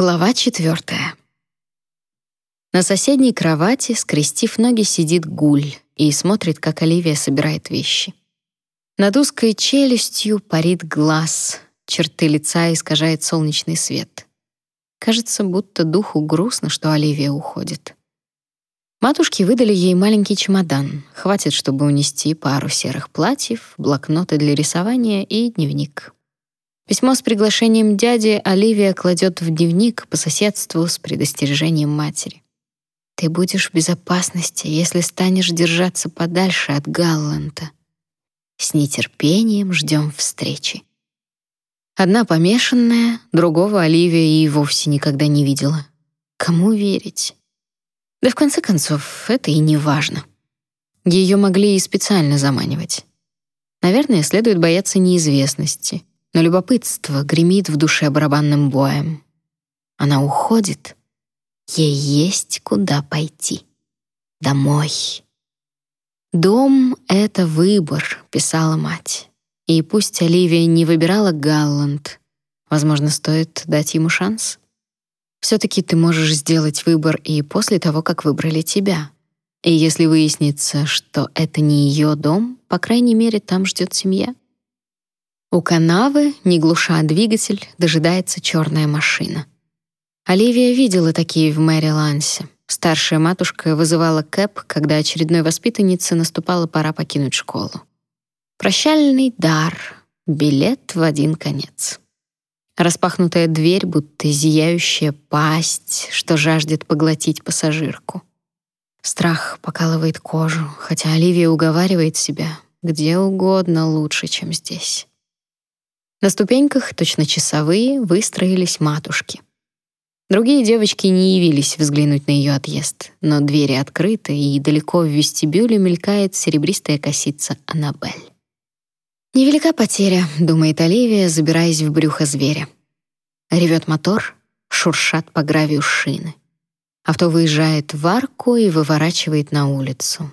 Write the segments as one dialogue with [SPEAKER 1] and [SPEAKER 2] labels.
[SPEAKER 1] Глава четвертая. На соседней кровати, скрестив ноги, сидит Гуль и смотрит, как Оливия собирает вещи. Над узкой челюстью парит глаз, черты лица искажает солнечный свет. Кажется, будто духу грустно, что Оливия уходит. Матушки выдали ей маленький чемодан. Хватит, чтобы унести пару серых платьев, блокноты для рисования и дневник. Письмо с приглашением дяди Оливия кладет в дневник по соседству с предостережением матери. Ты будешь в безопасности, если станешь держаться подальше от Галланта. С нетерпением ждем встречи. Одна помешанная, другого Оливия и вовсе никогда не видела. Кому верить? Да в конце концов, это и не важно. Ее могли и специально заманивать. Наверное, следует бояться неизвестности — но любопытство гремит в душе барабанным боем. Она уходит. Ей есть куда пойти. Домой. «Дом — это выбор», — писала мать. И пусть Оливия не выбирала Галланд, возможно, стоит дать ему шанс. Все-таки ты можешь сделать выбор и после того, как выбрали тебя. И если выяснится, что это не ее дом, по крайней мере, там ждет семья. У канавы, не глуша двигатель, дожидается черная машина. Оливия видела такие в Мэри-Лансе. Старшая матушка вызывала кэп, когда очередной воспитаннице наступала пора покинуть школу. Прощальный дар, билет в один конец. Распахнутая дверь, будто зияющая пасть, что жаждет поглотить пассажирку. Страх покалывает кожу, хотя Оливия уговаривает себя, где угодно лучше, чем здесь. На ступеньках, точно часовые, выстроились матушки. Другие девочки не явились взглянуть на ее отъезд, но двери открыты, и далеко в вестибюле мелькает серебристая косица Аннабель. «Невелика потеря», — думает Оливия, забираясь в брюхо зверя. Ревет мотор, шуршат по гравию шины. Авто выезжает в арку и выворачивает на улицу.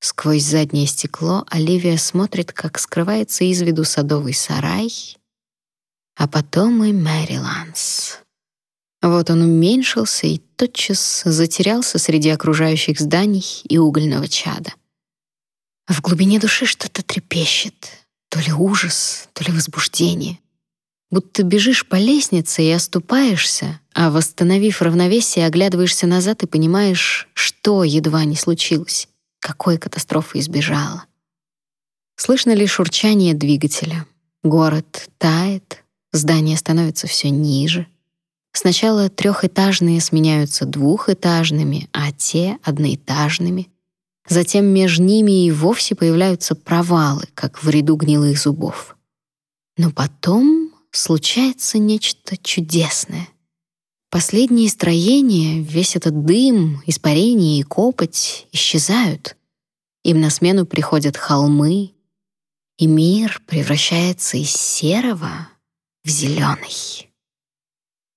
[SPEAKER 1] Сквозь заднее стекло Оливия смотрит, как скрывается из виду садовый сарай, а потом и Мэри Ланс. Вот он уменьшился и тотчас затерялся среди окружающих зданий и угольного чада. В глубине души что-то трепещет, то ли ужас, то ли возбуждение. Будто бежишь по лестнице и оступаешься, а восстановив равновесие, оглядываешься назад и понимаешь, что едва не случилось, какой катастрофы избежала. Слышно ли шурчание двигателя. Город тает, Здания становятся все ниже. Сначала трехэтажные сменяются двухэтажными, а те — одноэтажными. Затем между ними и вовсе появляются провалы, как в ряду гнилых зубов. Но потом случается нечто чудесное. Последние строения, весь этот дым, испарение и копоть исчезают. Им на смену приходят холмы, и мир превращается из серого в зеленый.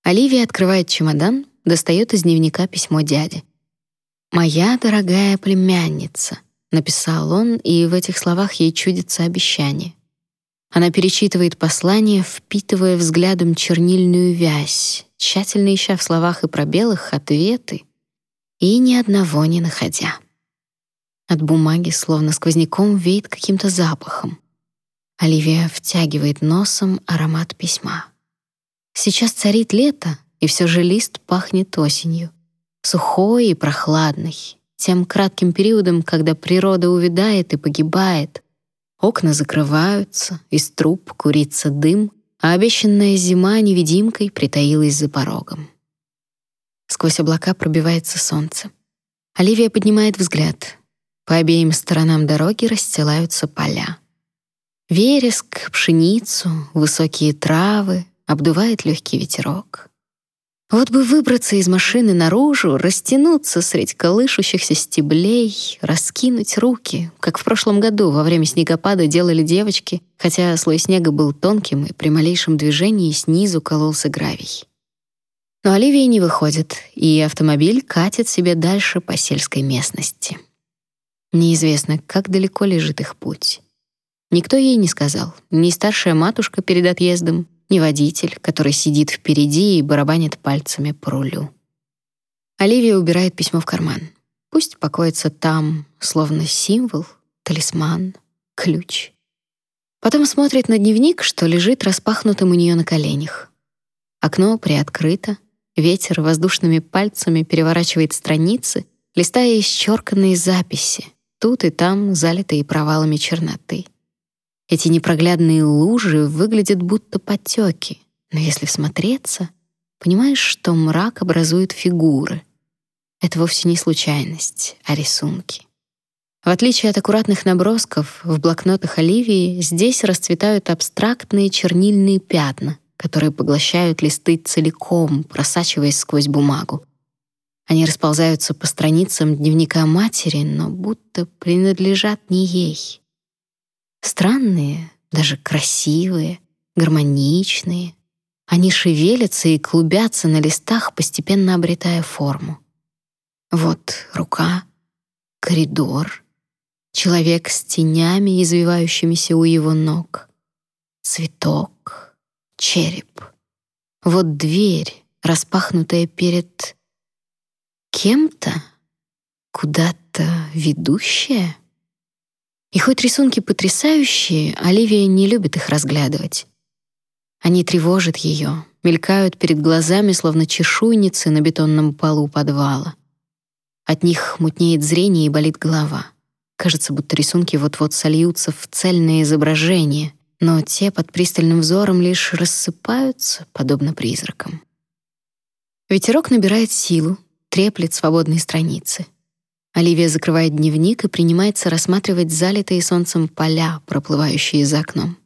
[SPEAKER 1] Оливия открывает чемодан, достает из дневника письмо дяди. «Моя дорогая племянница», — написал он, и в этих словах ей чудится обещание. Она перечитывает послание, впитывая взглядом чернильную вязь, тщательно ища в словах и пробелах ответы, и ни одного не находя. От бумаги словно сквозняком веет каким-то запахом. Оливия втягивает носом аромат письма. Сейчас царит лето, и все же лист пахнет осенью. Сухой и прохладный, тем кратким периодом, когда природа увядает и погибает. Окна закрываются, из труб курится дым, а обещанная зима невидимкой притаилась за порогом. Сквозь облака пробивается солнце. Оливия поднимает взгляд. По обеим сторонам дороги расстилаются поля. Вереск, пшеницу, высокие травы, обдувает легкий ветерок. Вот бы выбраться из машины наружу, растянуться средь колышущихся стеблей, раскинуть руки, как в прошлом году во время снегопада делали девочки, хотя слой снега был тонким и при малейшем движении снизу кололся гравий. Но Оливия не выходит, и автомобиль катит себе дальше по сельской местности. Неизвестно, как далеко лежит их путь. Никто ей не сказал, ни старшая матушка перед отъездом, ни водитель, который сидит впереди и барабанит пальцами по рулю. Оливия убирает письмо в карман. Пусть покоится там, словно символ, талисман, ключ. Потом смотрит на дневник, что лежит распахнутым у нее на коленях. Окно приоткрыто, ветер воздушными пальцами переворачивает страницы, листая исчерканные записи, тут и там залитые провалами черноты. Эти непроглядные лужи выглядят будто потеки, но если всмотреться, понимаешь, что мрак образует фигуры. Это вовсе не случайность, а рисунки. В отличие от аккуратных набросков, в блокнотах Оливии здесь расцветают абстрактные чернильные пятна, которые поглощают листы целиком, просачиваясь сквозь бумагу. Они расползаются по страницам дневника матери, но будто принадлежат не ей. Странные, даже красивые, гармоничные. Они шевелятся и клубятся на листах, постепенно обретая форму. Вот рука, коридор, человек с тенями, извивающимися у его ног, цветок, череп. Вот дверь, распахнутая перед кем-то, куда-то ведущая. И хоть рисунки потрясающие, Оливия не любит их разглядывать. Они тревожат ее, мелькают перед глазами, словно чешуйницы на бетонном полу подвала. От них мутнеет зрение и болит голова. Кажется, будто рисунки вот-вот сольются в цельное изображение, но те под пристальным взором лишь рассыпаются, подобно призракам. Ветерок набирает силу, треплет свободные страницы — Оливия закрывает дневник и принимается рассматривать залитые солнцем поля, проплывающие за окном.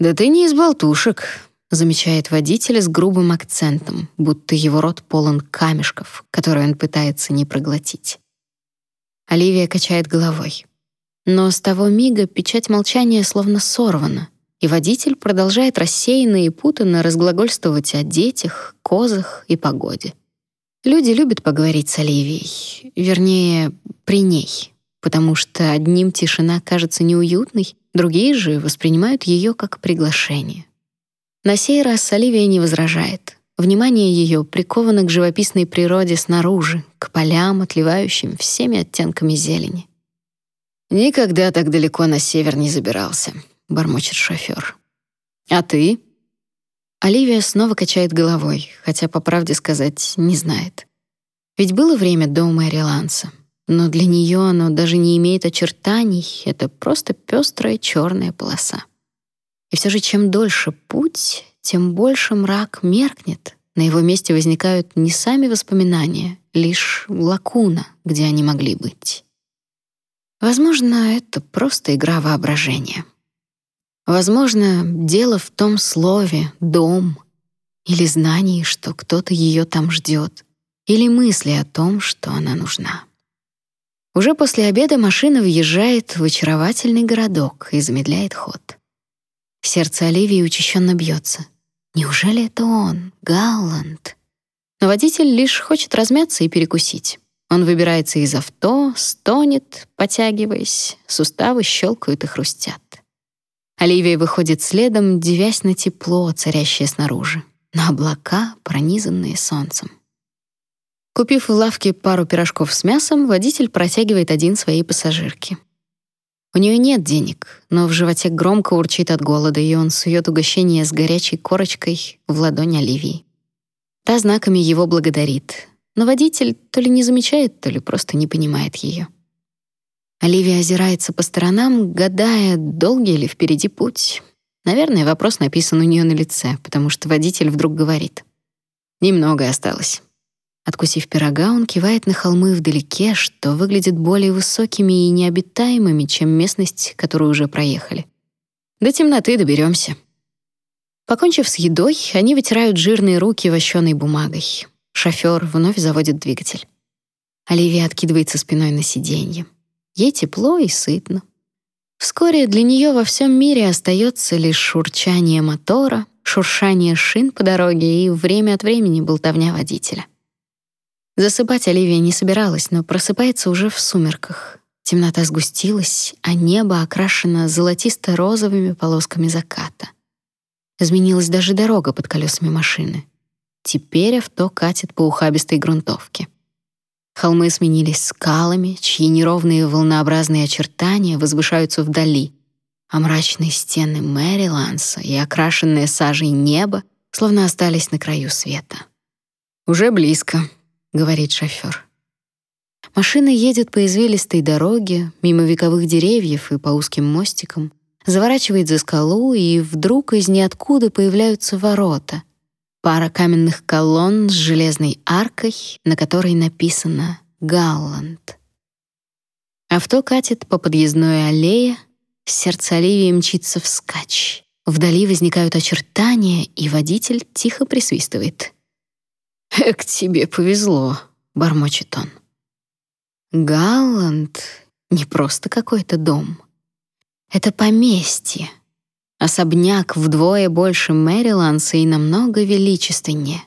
[SPEAKER 1] «Да ты не из болтушек», — замечает водитель с грубым акцентом, будто его рот полон камешков, которые он пытается не проглотить. Оливия качает головой. Но с того мига печать молчания словно сорвана, и водитель продолжает рассеянно и путанно разглагольствовать о детях, козах и погоде. Люди любят поговорить с Оливией, вернее, при ней, потому что одним тишина кажется неуютной, другие же воспринимают ее как приглашение. На сей раз Оливия не возражает. Внимание ее приковано к живописной природе снаружи, к полям, отливающим всеми оттенками зелени. «Никогда так далеко на север не забирался», — бормочет шофер. «А ты?» Оливия снова качает головой, хотя, по правде сказать, не знает. Ведь было время до Мэри Ланса, но для нее оно даже не имеет очертаний, это просто пестрая черная полоса. И все же чем дольше путь, тем больше мрак меркнет, на его месте возникают не сами воспоминания, лишь лакуна, где они могли быть. Возможно, это просто игра воображения. Возможно, дело в том слове «дом» или знании, что кто-то ее там ждет, или мысли о том, что она нужна. Уже после обеда машина въезжает в очаровательный городок и замедляет ход. Сердце Оливии учащенно бьется. Неужели это он, Галланд? Но водитель лишь хочет размяться и перекусить. Он выбирается из авто, стонет, потягиваясь, суставы щелкают и хрустят. Оливия выходит следом, девясь на тепло, царящее снаружи, на облака, пронизанные солнцем. Купив в лавке пару пирожков с мясом, водитель протягивает один своей пассажирке. У нее нет денег, но в животе громко урчит от голода, и он сует угощение с горячей корочкой в ладонь Оливии. Та знаками его благодарит, но водитель то ли не замечает, то ли просто не понимает ее. Оливия озирается по сторонам, гадая, долгий ли впереди путь. Наверное, вопрос написан у нее на лице, потому что водитель вдруг говорит. «Немного осталось». Откусив пирога, он кивает на холмы вдалеке, что выглядит более высокими и необитаемыми, чем местность, которую уже проехали. До темноты доберемся. Покончив с едой, они вытирают жирные руки вощеной бумагой. Шофер вновь заводит двигатель. Оливия откидывается спиной на сиденье. Ей тепло и сытно. Вскоре для нее во всем мире остается лишь шурчание мотора, шуршание шин по дороге и время от времени болтовня водителя. Засыпать Оливия не собиралась, но просыпается уже в сумерках. Темнота сгустилась, а небо окрашено золотисто-розовыми полосками заката. Изменилась даже дорога под колесами машины. Теперь авто катит по ухабистой грунтовке. Холмы сменились скалами, чьи неровные волнообразные очертания возвышаются вдали, а мрачные стены Мэриланса и окрашенное сажей небо словно остались на краю света. «Уже близко», — говорит шофёр. Машина едет по извилистой дороге, мимо вековых деревьев и по узким мостикам, заворачивает за скалу, и вдруг из ниоткуда появляются ворота. Пара каменных колонн с железной аркой, на которой написано «Галланд». Авто катит по подъездной аллее, сердце Оливии мчится вскачь. Вдали возникают очертания, и водитель тихо присвистывает. «Эк, тебе повезло», — бормочет он. Галланд — не просто какой-то дом. Это поместье. Особняк вдвое больше Мэриланса и намного величественнее.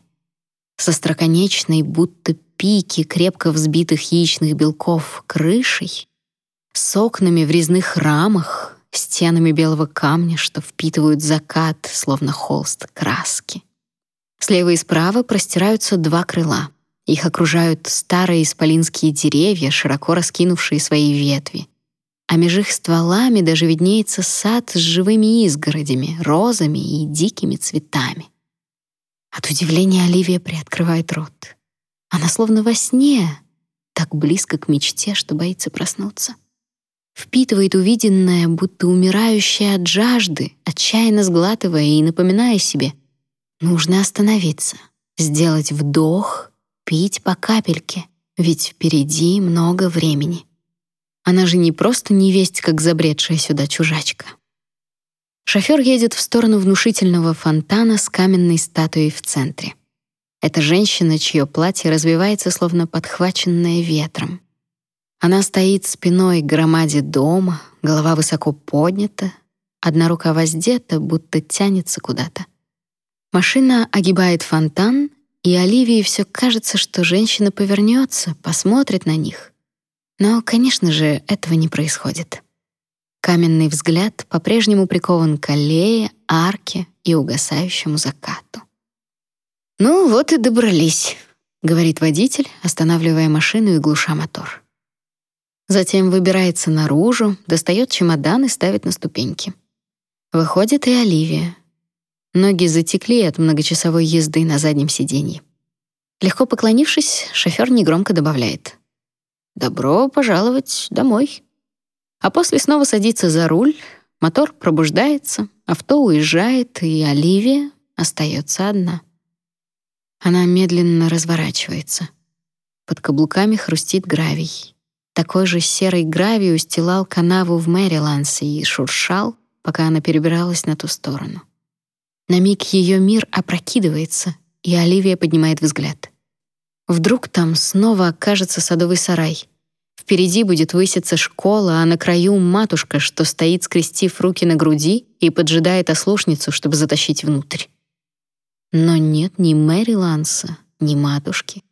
[SPEAKER 1] Со строконечной, будто пики крепко взбитых яичных белков крышей, с окнами в резных рамах, стенами белого камня, что впитывают закат, словно холст краски. Слева и справа простираются два крыла. Их окружают старые исполинские деревья, широко раскинувшие свои ветви а меж их стволами даже виднеется сад с живыми изгородями, розами и дикими цветами. От удивления Оливия приоткрывает рот. Она словно во сне, так близко к мечте, что боится проснуться. Впитывает увиденное, будто умирающая от жажды, отчаянно сглатывая и напоминая себе, нужно остановиться, сделать вдох, пить по капельке, ведь впереди много времени. Она же не просто невесть, как забредшая сюда чужачка. Шофёр едет в сторону внушительного фонтана с каменной статуей в центре. Это женщина, чье платье развивается, словно подхваченное ветром. Она стоит спиной к громаде дома, голова высоко поднята, одна рука воздета, будто тянется куда-то. Машина огибает фонтан, и Оливии все кажется, что женщина повернется, посмотрит на них — но, конечно же, этого не происходит. Каменный взгляд по-прежнему прикован к аллее, арке и угасающему закату. «Ну вот и добрались», — говорит водитель, останавливая машину и глуша мотор. Затем выбирается наружу, достает чемодан и ставит на ступеньки. Выходит и Оливия. Ноги затекли от многочасовой езды на заднем сиденье. Легко поклонившись, шофёр негромко добавляет. Добро пожаловать домой. А после снова садится за руль, мотор пробуждается, авто уезжает, и Оливия остается одна. Она медленно разворачивается. Под каблуками хрустит гравий. Такой же серый гравий устилал канаву в Мэрилансе и шуршал, пока она перебиралась на ту сторону. На миг ее мир опрокидывается, и Оливия поднимает взгляд — Вдруг там снова окажется садовый сарай. Впереди будет выситься школа, а на краю матушка, что стоит, скрестив руки на груди и поджидает ослушницу, чтобы затащить внутрь. Но нет ни Мэри Ланса, ни матушки,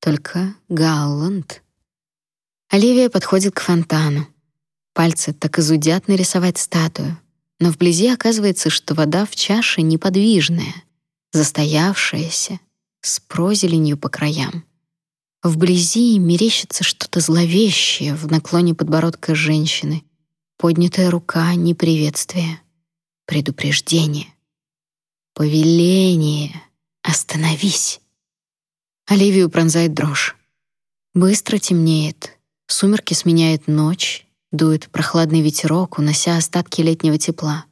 [SPEAKER 1] только Галланд. Оливия подходит к фонтану. Пальцы так изудят нарисовать статую, но вблизи оказывается, что вода в чаше неподвижная, застоявшаяся, с прозеленью по краям. Вблизи мерещится что-то зловещее в наклоне подбородка женщины. Поднятая рука — неприветствие, предупреждение. Повеление. Остановись. Оливию пронзает дрожь. Быстро темнеет. Сумерки сменяет ночь, дует прохладный ветерок, унося остатки летнего тепла.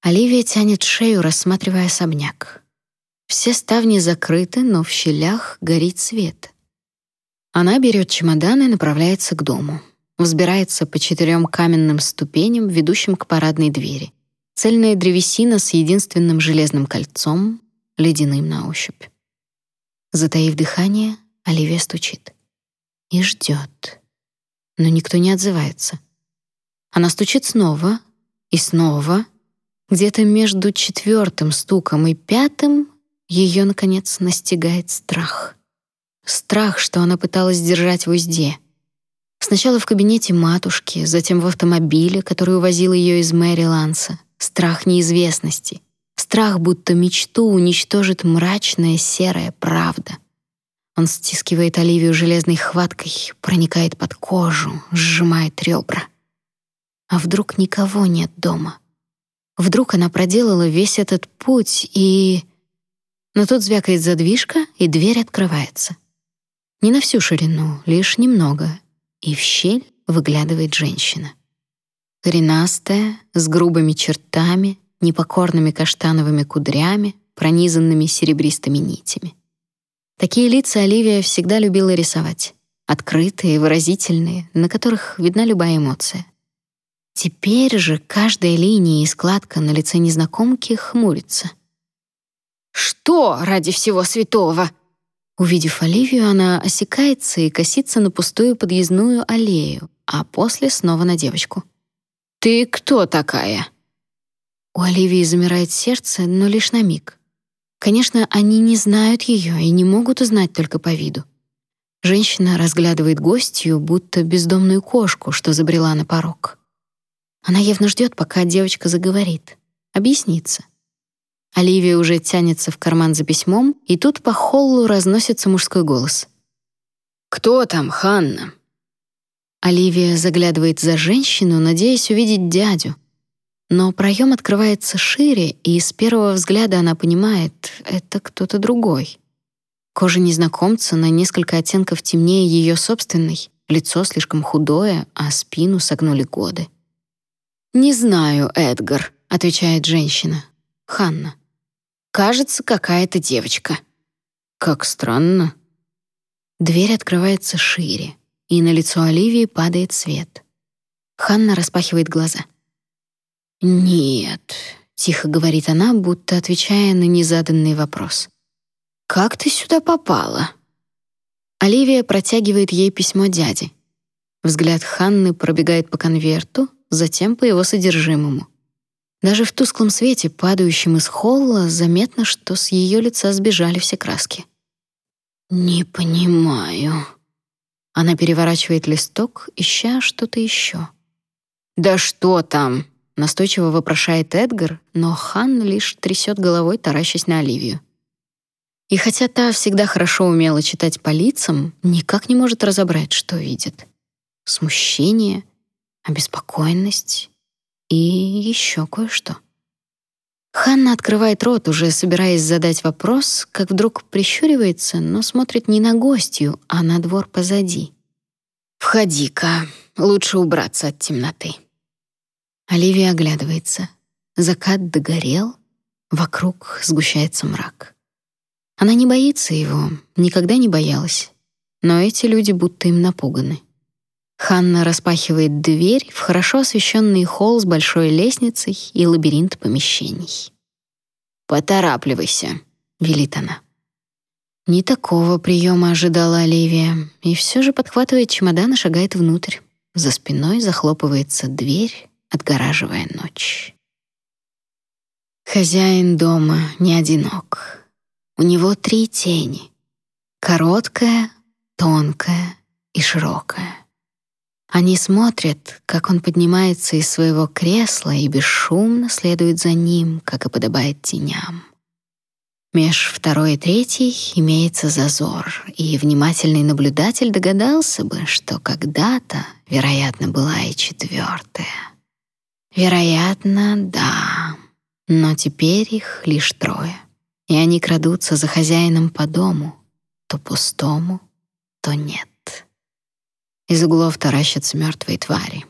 [SPEAKER 1] Оливия тянет шею, рассматривая особняк. Все ставни закрыты, но в щелях горит свет. Она берет чемодан и направляется к дому. Взбирается по четырем каменным ступеням, ведущим к парадной двери. Цельная древесина с единственным железным кольцом, ледяным на ощупь. Затаив дыхание, Оливия стучит. И ждет. Но никто не отзывается. Она стучит снова и снова. Где-то между четвертым стуком и пятым ее, наконец, настигает страх. Страх, что она пыталась держать в узде. Сначала в кабинете матушки, затем в автомобиле, который увозил ее из Мэри Ланса. Страх неизвестности. Страх, будто мечту уничтожит мрачная серая правда. Он стискивает Оливию железной хваткой, проникает под кожу, сжимает ребра. А вдруг никого нет дома? Вдруг она проделала весь этот путь и... Но тут звякает задвижка, и дверь открывается. Не на всю ширину, лишь немного, и в щель выглядывает женщина. Коренастая, с грубыми чертами, непокорными каштановыми кудрями, пронизанными серебристыми нитями. Такие лица Оливия всегда любила рисовать. Открытые, выразительные, на которых видна любая эмоция. Теперь же каждая линия и складка на лице незнакомки хмурится. «Что ради всего святого?» Увидев Оливию, она осекается и косится на пустую подъездную аллею, а после снова на девочку. «Ты кто такая?» У Оливии замирает сердце, но лишь на миг. Конечно, они не знают ее и не могут узнать только по виду. Женщина разглядывает гостью, будто бездомную кошку, что забрела на порог. Она явно ждет, пока девочка заговорит, объяснится. Оливия уже тянется в карман за письмом, и тут по холлу разносится мужской голос. «Кто там, Ханна?» Оливия заглядывает за женщину, надеясь увидеть дядю. Но проем открывается шире, и с первого взгляда она понимает — это кто-то другой. Кожа незнакомца на несколько оттенков темнее ее собственной, лицо слишком худое, а спину согнули годы. «Не знаю, Эдгар», — отвечает женщина. «Ханна». Кажется, какая-то девочка. Как странно. Дверь открывается шире, и на лицо Оливии падает свет. Ханна распахивает глаза. «Нет», — тихо говорит она, будто отвечая на незаданный вопрос. «Как ты сюда попала?» Оливия протягивает ей письмо дяди. Взгляд Ханны пробегает по конверту, затем по его содержимому. Даже в тусклом свете, падающем из холла, заметно, что с ее лица сбежали все краски. «Не понимаю». Она переворачивает листок, ища что-то еще. «Да что там?» — настойчиво вопрошает Эдгар, но Хан лишь трясет головой, таращась на Оливию. И хотя та всегда хорошо умела читать по лицам, никак не может разобрать, что видит. Смущение, обеспокоенность и еще кое-что. Ханна открывает рот, уже собираясь задать вопрос, как вдруг прищуривается, но смотрит не на гостью, а на двор позади. «Входи-ка, лучше убраться от темноты». Оливия оглядывается. Закат догорел, вокруг сгущается мрак. Она не боится его, никогда не боялась, но эти люди будто им напуганы. Ханна распахивает дверь в хорошо освещенный холл с большой лестницей и лабиринт помещений. «Поторапливайся», — велит она. Не такого приема ожидала Оливия, и все же подхватывает чемодан и шагает внутрь. За спиной захлопывается дверь, отгораживая ночь. Хозяин дома не одинок. У него три тени. Короткая, тонкая и широкая. Они смотрят, как он поднимается из своего кресла и бесшумно следует за ним, как и подобает теням. Меж второй и третьей имеется зазор, и внимательный наблюдатель догадался бы, что когда-то, вероятно, была и четвертая. Вероятно, да, но теперь их лишь трое, и они крадутся за хозяином по дому, то пустому, то нет. Из углов таращатся мертвые твари.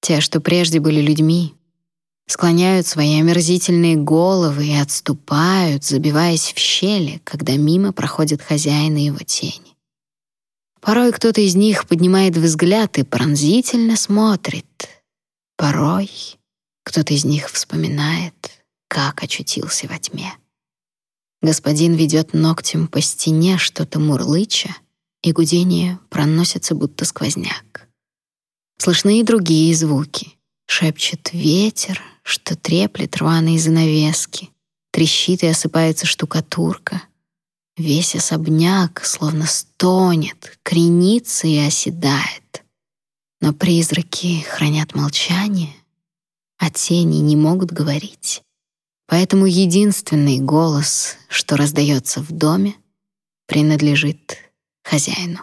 [SPEAKER 1] Те, что прежде были людьми, склоняют свои омерзительные головы и отступают, забиваясь в щели, когда мимо проходит хозяин и его тени. Порой кто-то из них поднимает взгляд и пронзительно смотрит. Порой кто-то из них вспоминает, как очутился во тьме. Господин ведет ногтем по стене что-то мурлыча, и гудение проносится будто сквозняк. Слышны и другие звуки. Шепчет ветер, что треплет рваные занавески, трещит и осыпается штукатурка. Весь особняк словно стонет, кренится и оседает. Но призраки хранят молчание, а тени не могут говорить. Поэтому единственный голос, что раздается в доме, принадлежит хозяину.